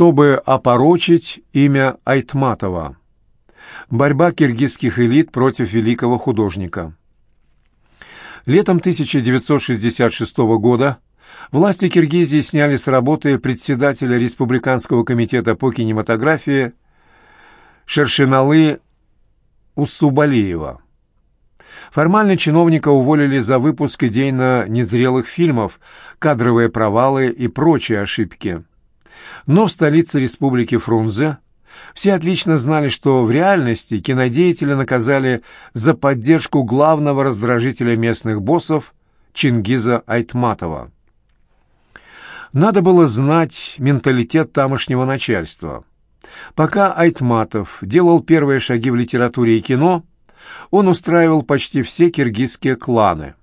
чтобы опорочить имя Айтматова. Борьба киргизских элит против великого художника. Летом 1966 года власти Киргизии сняли с работы председателя Республиканского комитета по кинематографии Шершиналы Уссубалиева. Формально чиновника уволили за выпуск идейно незрелых фильмов, кадровые провалы и прочие ошибки. Но в столице республики Фрунзе все отлично знали, что в реальности кинодеятеля наказали за поддержку главного раздражителя местных боссов Чингиза Айтматова. Надо было знать менталитет тамошнего начальства. Пока Айтматов делал первые шаги в литературе и кино, он устраивал почти все киргизские кланы.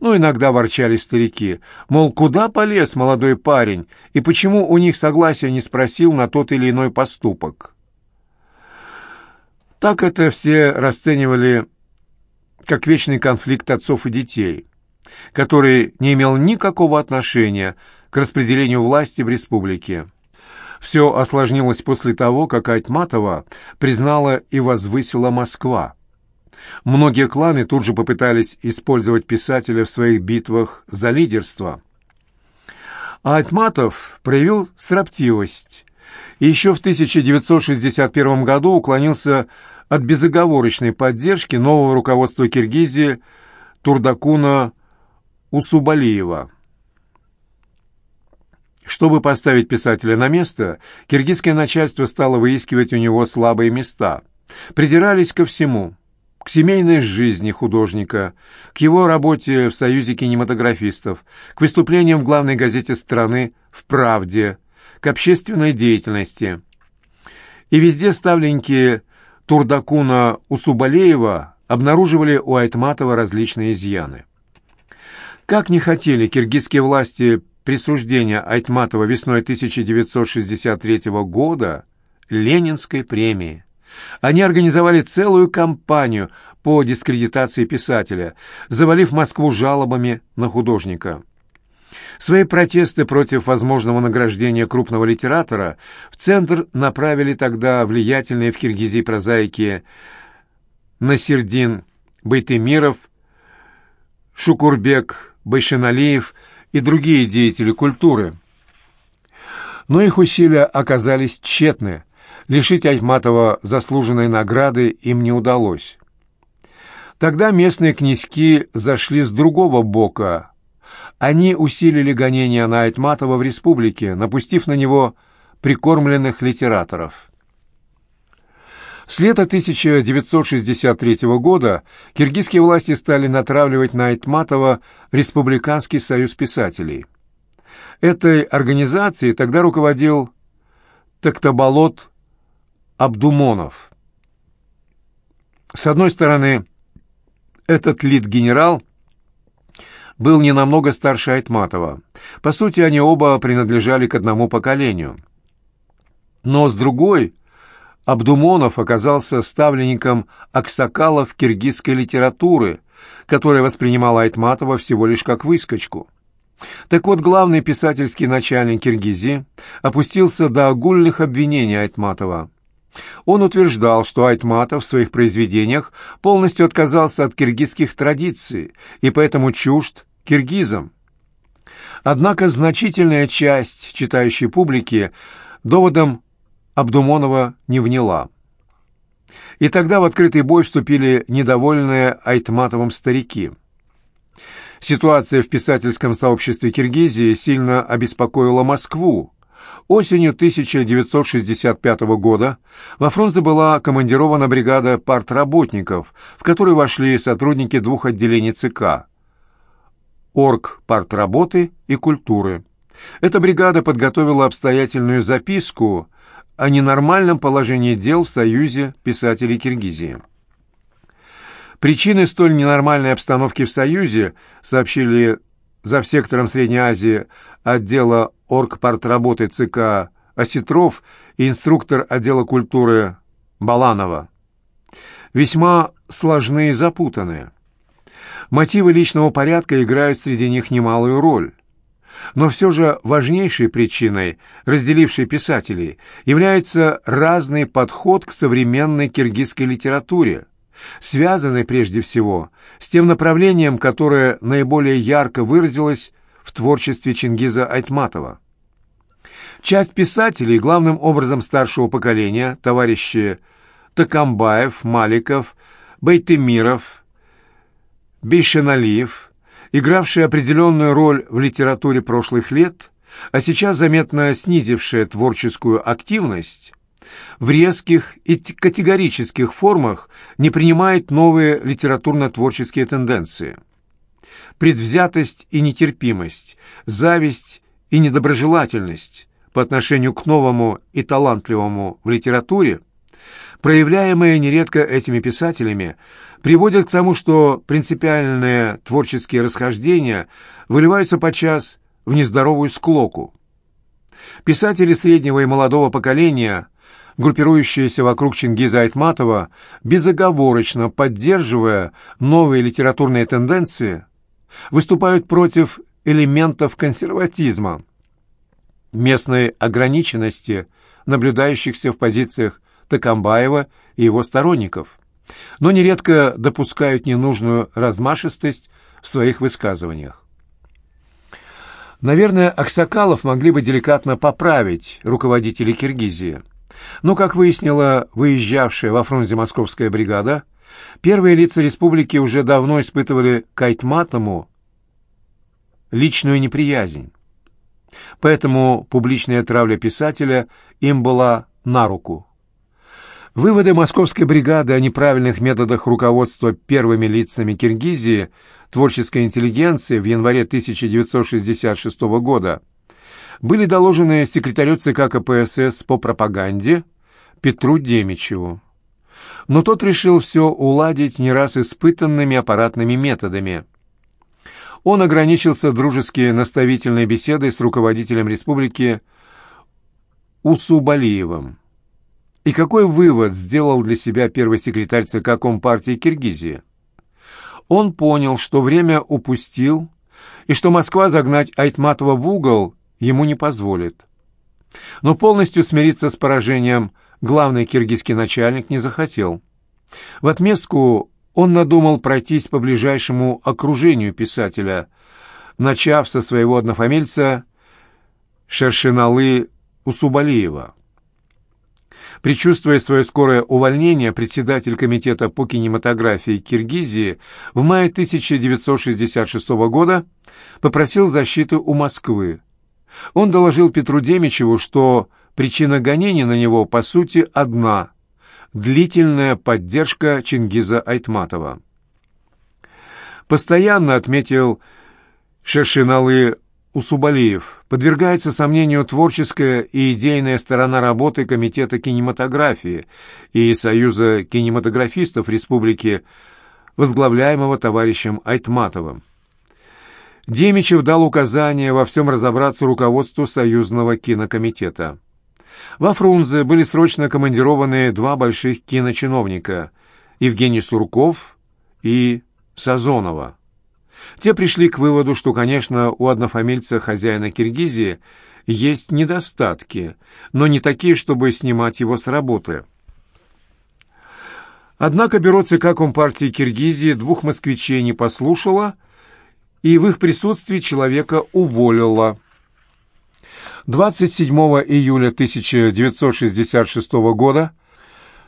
Ну, иногда ворчали старики, мол, куда полез молодой парень, и почему у них согласия не спросил на тот или иной поступок. Так это все расценивали как вечный конфликт отцов и детей, который не имел никакого отношения к распределению власти в республике. Все осложнилось после того, как Айтматова признала и возвысила Москва. Многие кланы тут же попытались использовать писателя в своих битвах за лидерство. А Айтматов проявил строптивость и еще в 1961 году уклонился от безоговорочной поддержки нового руководства Киргизии Турдакуна Усубалиева. Чтобы поставить писателя на место, киргизское начальство стало выискивать у него слабые места. Придирались ко всему – к семейной жизни художника, к его работе в Союзе кинематографистов, к выступлениям в главной газете страны «В правде», к общественной деятельности. И везде ставленники Турдакуна Усубалеева обнаруживали у Айтматова различные изъяны. Как не хотели киргизские власти присуждения Айтматова весной 1963 года Ленинской премии. Они организовали целую кампанию по дискредитации писателя, завалив Москву жалобами на художника. Свои протесты против возможного награждения крупного литератора в центр направили тогда влиятельные в Киргизии прозаики Насирдин Байтемиров, Шукурбек Байшиналиев и другие деятели культуры. Но их усилия оказались тщетны – Лишить Айтматова заслуженной награды им не удалось. Тогда местные князьки зашли с другого бока. Они усилили гонения на Айтматова в республике, напустив на него прикормленных литераторов. С лета 1963 года киргизские власти стали натравливать на Айтматова Республиканский союз писателей. Этой организацией тогда руководил Токтаболот Абдумонов. С одной стороны, этот лид-генерал был не намного старше Айтматова. По сути, они оба принадлежали к одному поколению. Но с другой, Абдумонов оказался ставленником аксакалов киргизской литературы, которая воспринимала Айтматова всего лишь как выскочку. Так вот, главный писательский начальник Киргизии опустился до огульных обвинений Айтматова – он утверждал, что Айтматов в своих произведениях полностью отказался от киргизских традиций и поэтому чужд киргизам. Однако значительная часть читающей публики доводом Абдумонова не вняла. И тогда в открытый бой вступили недовольные Айтматовым старики. Ситуация в писательском сообществе Киргизии сильно обеспокоила Москву, Осенью 1965 года во Фрунзе была командирована бригада партработников, в которую вошли сотрудники двух отделений ЦК – Орг партработы и культуры. Эта бригада подготовила обстоятельную записку о ненормальном положении дел в Союзе писателей Киргизии. Причины столь ненормальной обстановки в Союзе, сообщили за сектором Средней Азии отдела оргпартработы ЦК Осетров и инструктор отдела культуры Баланова. Весьма сложные и запутанные. Мотивы личного порядка играют среди них немалую роль. Но все же важнейшей причиной, разделившей писателей, является разный подход к современной киргизской литературе, связанный прежде всего с тем направлением, которое наиболее ярко выразилось в творчестве Чингиза Айтматова. Часть писателей, главным образом старшего поколения, товарищи Такамбаев, Маликов, Бейтемиров, Бейшеналиев, игравшие определенную роль в литературе прошлых лет, а сейчас заметно снизившие творческую активность, в резких и категорических формах не принимает новые литературно-творческие тенденции. Предвзятость и нетерпимость, зависть и недоброжелательность по отношению к новому и талантливому в литературе, проявляемые нередко этими писателями, приводят к тому, что принципиальные творческие расхождения выливаются подчас в нездоровую склоку. Писатели среднего и молодого поколения, группирующиеся вокруг Чингиза Айтматова, безоговорочно поддерживая новые литературные тенденции, выступают против элементов консерватизма – местной ограниченности, наблюдающихся в позициях Токамбаева и его сторонников, но нередко допускают ненужную размашистость в своих высказываниях. Наверное, Аксакалов могли бы деликатно поправить руководителей Киргизии. Но, как выяснила выезжавшая во Фрунзе московская бригада, первые лица республики уже давно испытывали к Айтматому личную неприязнь. Поэтому публичная травля писателя им была на руку. Выводы московской бригады о неправильных методах руководства первыми лицами Киргизии творческой интеллигенции в январе 1966 года были доложены секретарю ЦК КПСС по пропаганде Петру Демичеву. Но тот решил все уладить не раз испытанными аппаратными методами – он ограничился дружески наставительной беседой с руководителем республики Усубалиевым. И какой вывод сделал для себя первый секретарь ЦК Компартии Киргизии? Он понял, что время упустил, и что Москва загнать Айтматова в угол ему не позволит. Но полностью смириться с поражением главный киргизский начальник не захотел. В отместку он надумал пройтись по ближайшему окружению писателя, начав со своего однофамильца Шершиналы Усубалиева. Причувствуя свое скорое увольнение, председатель комитета по кинематографии Киргизии в мае 1966 года попросил защиты у Москвы. Он доложил Петру Демичеву, что причина гонений на него, по сути, одна длительная поддержка Чингиза Айтматова. Постоянно отметил Шершиналы Усубалиев, подвергается сомнению творческая и идейная сторона работы Комитета кинематографии и Союза кинематографистов Республики, возглавляемого товарищем Айтматовым. Демичев дал указание во всем разобраться руководству Союзного кинокомитета. Во Фрунзе были срочно командированы два больших киночиновника – Евгений Сурков и Сазонова. Те пришли к выводу, что, конечно, у однофамильца хозяина Киргизии есть недостатки, но не такие, чтобы снимать его с работы. Однако бюро ЦК Компартии Киргизии двух москвичей не послушало и в их присутствии человека уволило – 27 июля 1966 года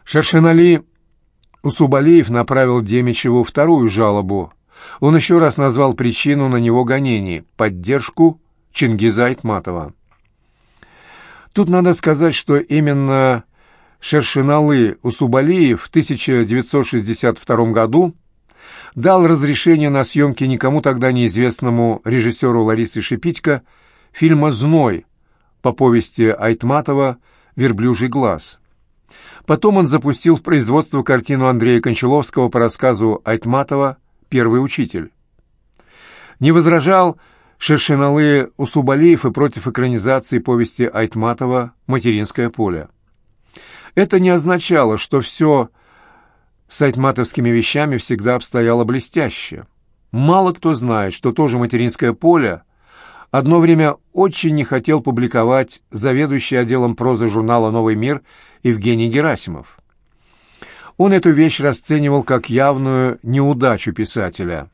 Шершенали Усубалиев направил Демичеву вторую жалобу. Он еще раз назвал причину на него гонений – поддержку Чингиза Айтматова. Тут надо сказать, что именно Шершиналы Усубалиев в 1962 году дал разрешение на съемки никому тогда неизвестному режиссеру Ларисе Шипитько фильма «Зной», по повести Айтматова «Верблюжий глаз». Потом он запустил в производство картину Андрея Кончаловского по рассказу Айтматова «Первый учитель». Не возражал Шершиналы Усубалиев и против экранизации повести Айтматова «Материнское поле». Это не означало, что все с айтматовскими вещами всегда обстояло блестяще. Мало кто знает, что тоже «Материнское поле» одно время очень не хотел публиковать заведующий отделом прозы журнала «Новый мир» Евгений Герасимов. Он эту вещь расценивал как явную неудачу писателя.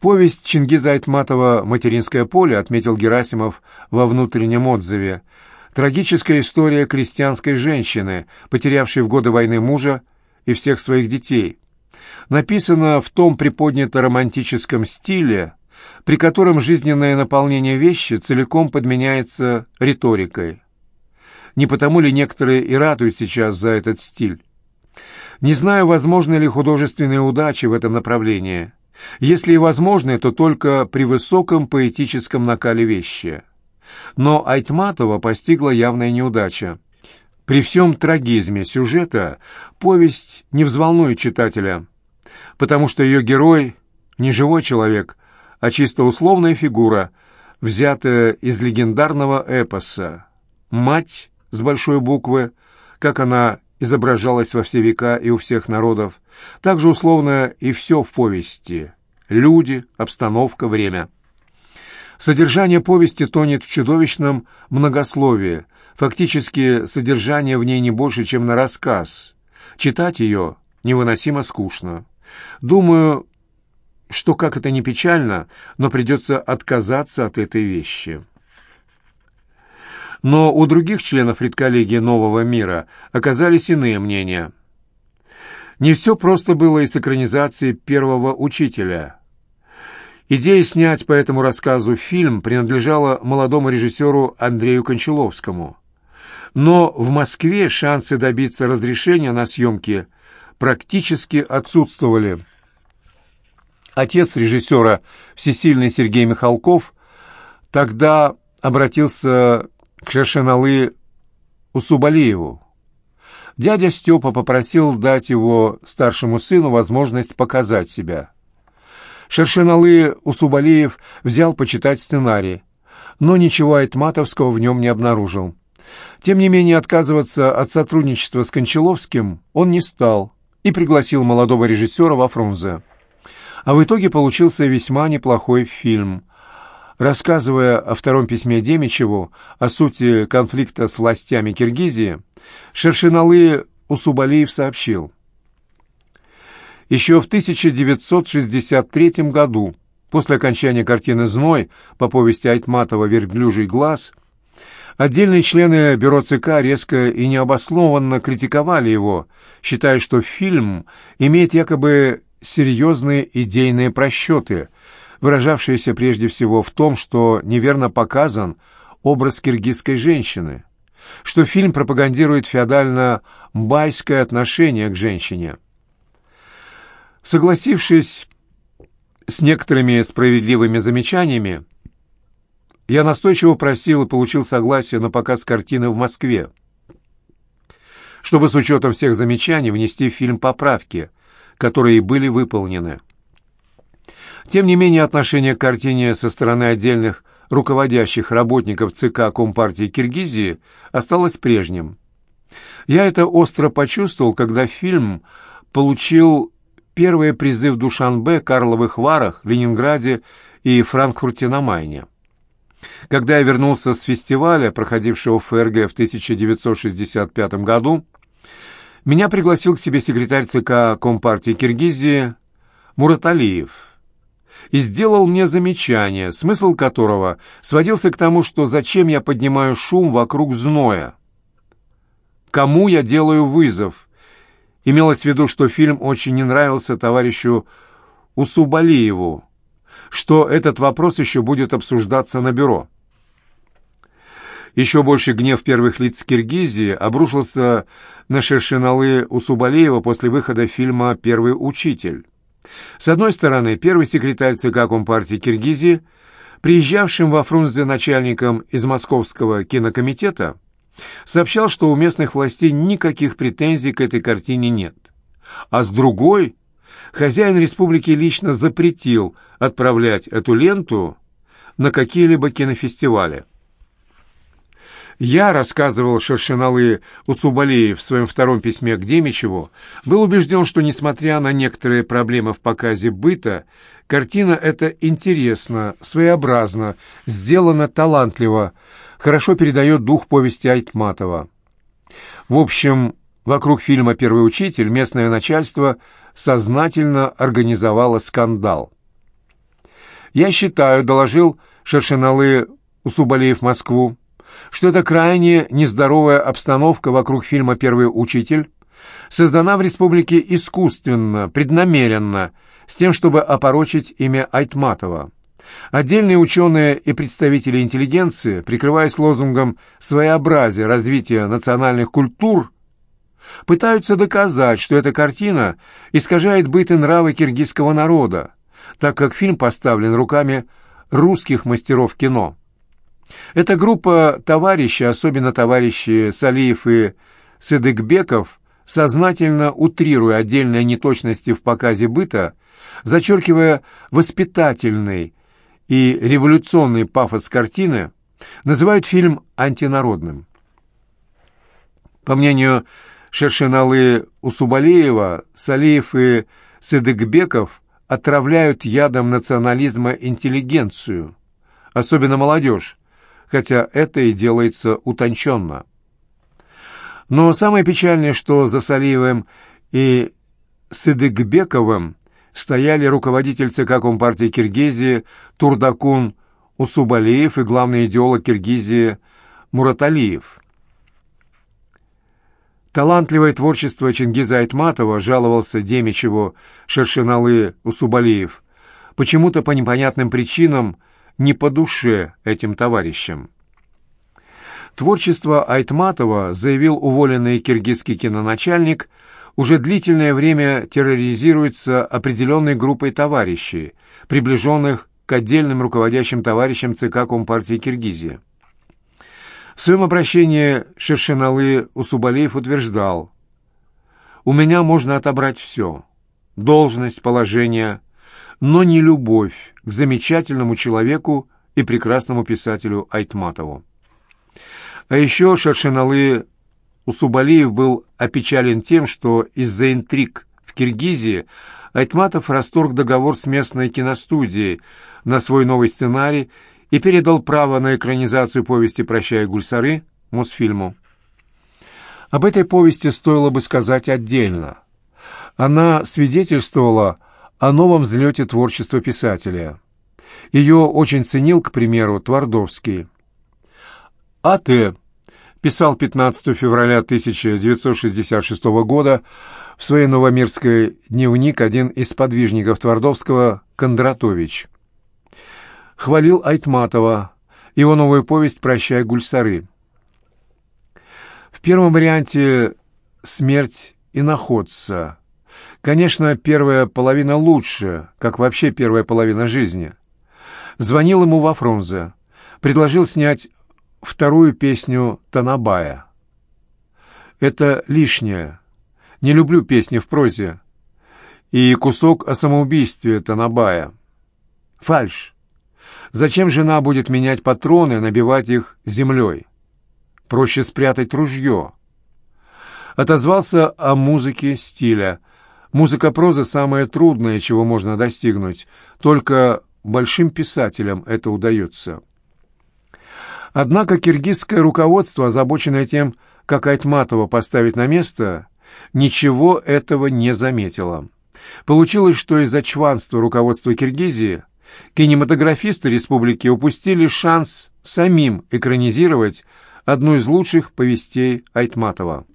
Повесть Чингиза Айтматова «Материнское поле» отметил Герасимов во внутреннем отзыве. Трагическая история крестьянской женщины, потерявшей в годы войны мужа и всех своих детей. Написана в том приподнято-романтическом стиле, при котором жизненное наполнение вещи целиком подменяется риторикой. Не потому ли некоторые и радуют сейчас за этот стиль? Не знаю, возможны ли художественные удачи в этом направлении. Если и возможны, то только при высоком поэтическом накале вещи. Но Айтматова постигла явная неудача. При всем трагизме сюжета повесть не взволнует читателя, потому что ее герой не живой человек, а чисто условная фигура, взятая из легендарного эпоса. Мать с большой буквы, как она изображалась во все века и у всех народов, также условно и все в повести. Люди, обстановка, время. Содержание повести тонет в чудовищном многословии. Фактически, содержание в ней не больше, чем на рассказ. Читать ее невыносимо скучно. Думаю, что, как это ни печально, но придется отказаться от этой вещи. Но у других членов редколлегии «Нового мира» оказались иные мнения. Не все просто было и с экранизацией первого учителя. Идея снять по этому рассказу фильм принадлежала молодому режиссеру Андрею Кончаловскому. Но в Москве шансы добиться разрешения на съемки практически отсутствовали. Отец режиссера, всесильный Сергей Михалков, тогда обратился к Шершеналы Усубалиеву. Дядя Степа попросил дать его старшему сыну возможность показать себя. Шершеналы Усубалиев взял почитать сценарий, но ничего айтматовского в нем не обнаружил. Тем не менее, отказываться от сотрудничества с Кончаловским он не стал и пригласил молодого режиссера во Фрунзе. А в итоге получился весьма неплохой фильм. Рассказывая о втором письме Демичеву, о сути конфликта с властями Киргизии, Шершиналы Усубалиев сообщил. Еще в 1963 году, после окончания картины «Зной» по повести Айтматова «Верблюжий глаз», Отдельные члены бюро ЦК резко и необоснованно критиковали его, считая, что фильм имеет якобы серьезные идейные просчеты, выражавшиеся прежде всего в том, что неверно показан образ киргизской женщины, что фильм пропагандирует феодально-байское отношение к женщине. Согласившись с некоторыми справедливыми замечаниями, я настойчиво просил и получил согласие на показ картины в Москве, чтобы с учетом всех замечаний внести в фильм поправки, которые были выполнены. Тем не менее, отношение к картине со стороны отдельных руководящих работников ЦК Компартии Киргизии осталось прежним. Я это остро почувствовал, когда фильм получил первые призы в Душанбе, Карловых Варах, Ленинграде и Франкфурте на Майне. Когда я вернулся с фестиваля, проходившего в ФРГ в 1965 году, меня пригласил к себе секретарь ЦК Компартии Киргизии Мураталиев и сделал мне замечание, смысл которого сводился к тому, что зачем я поднимаю шум вокруг зноя. Кому я делаю вызов? Имелось в виду, что фильм очень не нравился товарищу Усубалиеву, что этот вопрос еще будет обсуждаться на бюро. Еще больше гнев первых лиц Киргизии обрушился на Шершиналы Усубалиева после выхода фильма «Первый учитель». С одной стороны, первый секретарь ЦК Компартии Киргизии, приезжавшим во Фрунзе начальником из Московского кинокомитета, сообщал, что у местных властей никаких претензий к этой картине нет. А с другой, хозяин республики лично запретил отправлять эту ленту на какие-либо кинофестивали. Я, рассказывал Шершеналы Усубалеев в своем втором письме к Демичеву, был убежден, что, несмотря на некоторые проблемы в показе быта, картина эта интересна, своеобразна, сделана талантливо, хорошо передает дух повести Айтматова. В общем, вокруг фильма «Первый учитель» местное начальство сознательно организовало скандал. «Я считаю», — доложил Шершеналы Усубалеев Москву, что эта крайне нездоровая обстановка вокруг фильма «Первый учитель» создана в республике искусственно, преднамеренно, с тем, чтобы опорочить имя Айтматова. Отдельные ученые и представители интеллигенции, прикрываясь лозунгом «своеобразие развития национальных культур», пытаются доказать, что эта картина искажает быт и нравы киргизского народа, так как фильм поставлен руками русских мастеров кино. Эта группа товарищей, особенно товарищи Салиев и Сыдыкбеков, сознательно утрируя отдельные неточности в показе быта, зачеркивая воспитательный и революционный пафос картины, называют фильм антинародным. По мнению Шершеналы Усубалеева, Салиев и Сыдыкбеков отравляют ядом национализма интеллигенцию, особенно молодежь, хотя это и делается утонченно. Но самое печальное, что за Салиевым и Сыдыкбековым стояли руководитель ЦК Компартии Киргизии Турдакун Усубалиев и главный идеолог Киргизии Мураталиев. Талантливое творчество Чингиза Айтматова жаловался Демичеву Шершиналы Усубалиев. Почему-то по непонятным причинам не по душе этим товарищам. Творчество Айтматова, заявил уволенный киргизский киноначальник, уже длительное время терроризируется определенной группой товарищей, приближенных к отдельным руководящим товарищам ЦК Компартии Киргизии. В своем обращении Шершеналы Усубалеев утверждал, «У меня можно отобрать все – должность, положение, но не любовь к замечательному человеку и прекрасному писателю Айтматову. А еще Шершеналы Усубалиев был опечален тем, что из-за интриг в Киргизии Айтматов расторг договор с местной киностудией на свой новый сценарий и передал право на экранизацию повести «Прощай, Гульсары» Мосфильму. Об этой повести стоило бы сказать отдельно. Она свидетельствовала о новом взлете творчества писателя. Ее очень ценил, к примеру, Твардовский. А.Т. писал 15 февраля 1966 года в своей новомирской дневник один из подвижников Твардовского Кондратович. Хвалил Айтматова, его новую повесть «Прощай, Гульсары». В первом варианте «Смерть и находца» Конечно, первая половина лучше, как вообще первая половина жизни. Звонил ему во Фрунзе, предложил снять вторую песню Танабая. Это лишнее. Не люблю песни в прозе. И кусок о самоубийстве Танабая. Фальш. Зачем жена будет менять патроны, набивать их землей? Проще спрятать ружье. Отозвался о музыке стиля – Музыка-проза самое трудное, чего можно достигнуть. Только большим писателям это удается. Однако киргизское руководство, озабоченное тем, как Айтматова поставить на место, ничего этого не заметило. Получилось, что из-за чванства руководства Киргизии кинематографисты республики упустили шанс самим экранизировать одну из лучших повестей Айтматова.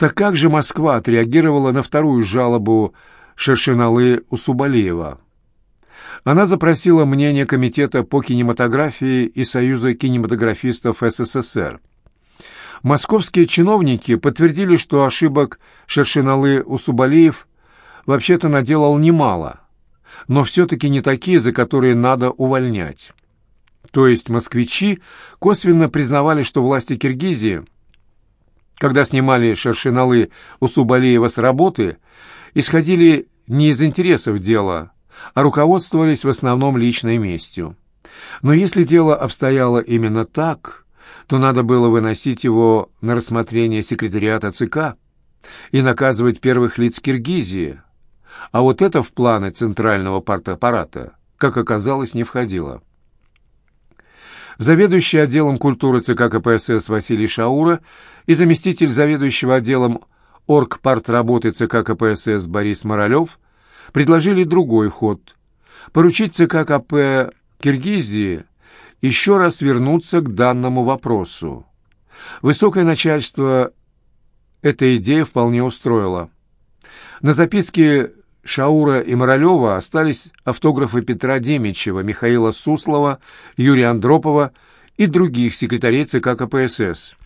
Так как же Москва отреагировала на вторую жалобу Шершиналы Усубалиева? Она запросила мнение Комитета по кинематографии и Союза кинематографистов СССР. Московские чиновники подтвердили, что ошибок Шершиналы Усубалиев вообще-то наделал немало, но все-таки не такие, за которые надо увольнять. То есть москвичи косвенно признавали, что власти Киргизии – когда снимали шершиналы у Субалиева с работы, исходили не из интересов дела, а руководствовались в основном личной местью. Но если дело обстояло именно так, то надо было выносить его на рассмотрение секретариата ЦК и наказывать первых лиц Киргизии, а вот это в планы Центрального партаппарата, как оказалось, не входило. Заведующий отделом культуры ЦК КПСС Василий Шаура и заместитель заведующего отделом оргпартработы ЦК КПСС Борис Моралев предложили другой ход – поручить ЦК КП Киргизии еще раз вернуться к данному вопросу. Высокое начальство эта идея вполне устроила. На записке Шаура и Моралева остались автографы Петра Демичева, Михаила Суслова, Юрия Андропова и других секретарей ЦК КПСС,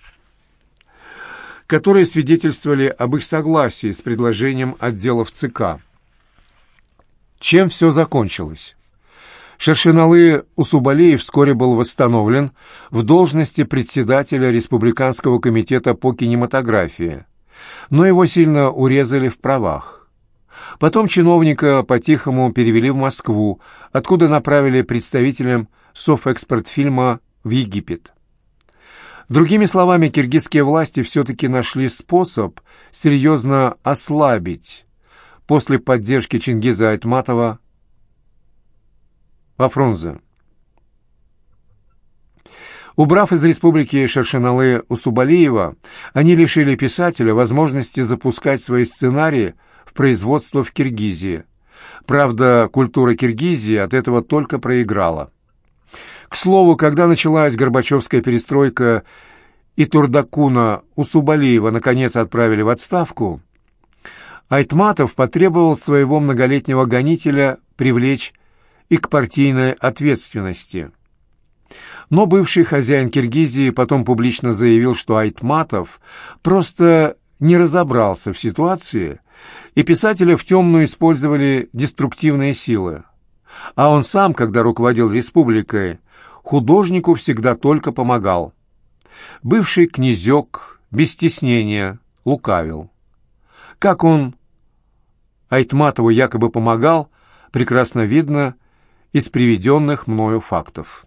которые свидетельствовали об их согласии с предложением отделов ЦК. Чем все закончилось? Шершиналый Усубалеев вскоре был восстановлен в должности председателя Республиканского комитета по кинематографии, но его сильно урезали в правах. Потом чиновника по-тихому перевели в Москву, откуда направили представителям Софэкспортфильма в Египет. Другими словами, киргизские власти все-таки нашли способ серьезно ослабить после поддержки Чингиза Айтматова во Фрунзе. Убрав из республики Шершеналы Усубалиева, они лишили писателя возможности запускать свои сценарии в производство в Киргизии. Правда, культура Киргизии от этого только проиграла. К слову, когда началась Горбачевская перестройка и Турдакуна Усубалиева наконец отправили в отставку, Айтматов потребовал своего многолетнего гонителя привлечь и к партийной ответственности. Но бывший хозяин Киргизии потом публично заявил, что Айтматов просто не разобрался в ситуации, и писателя в темную использовали деструктивные силы. А он сам, когда руководил республикой, художнику всегда только помогал. Бывший князек без стеснения лукавил. Как он Айтматову якобы помогал, прекрасно видно из приведенных мною фактов.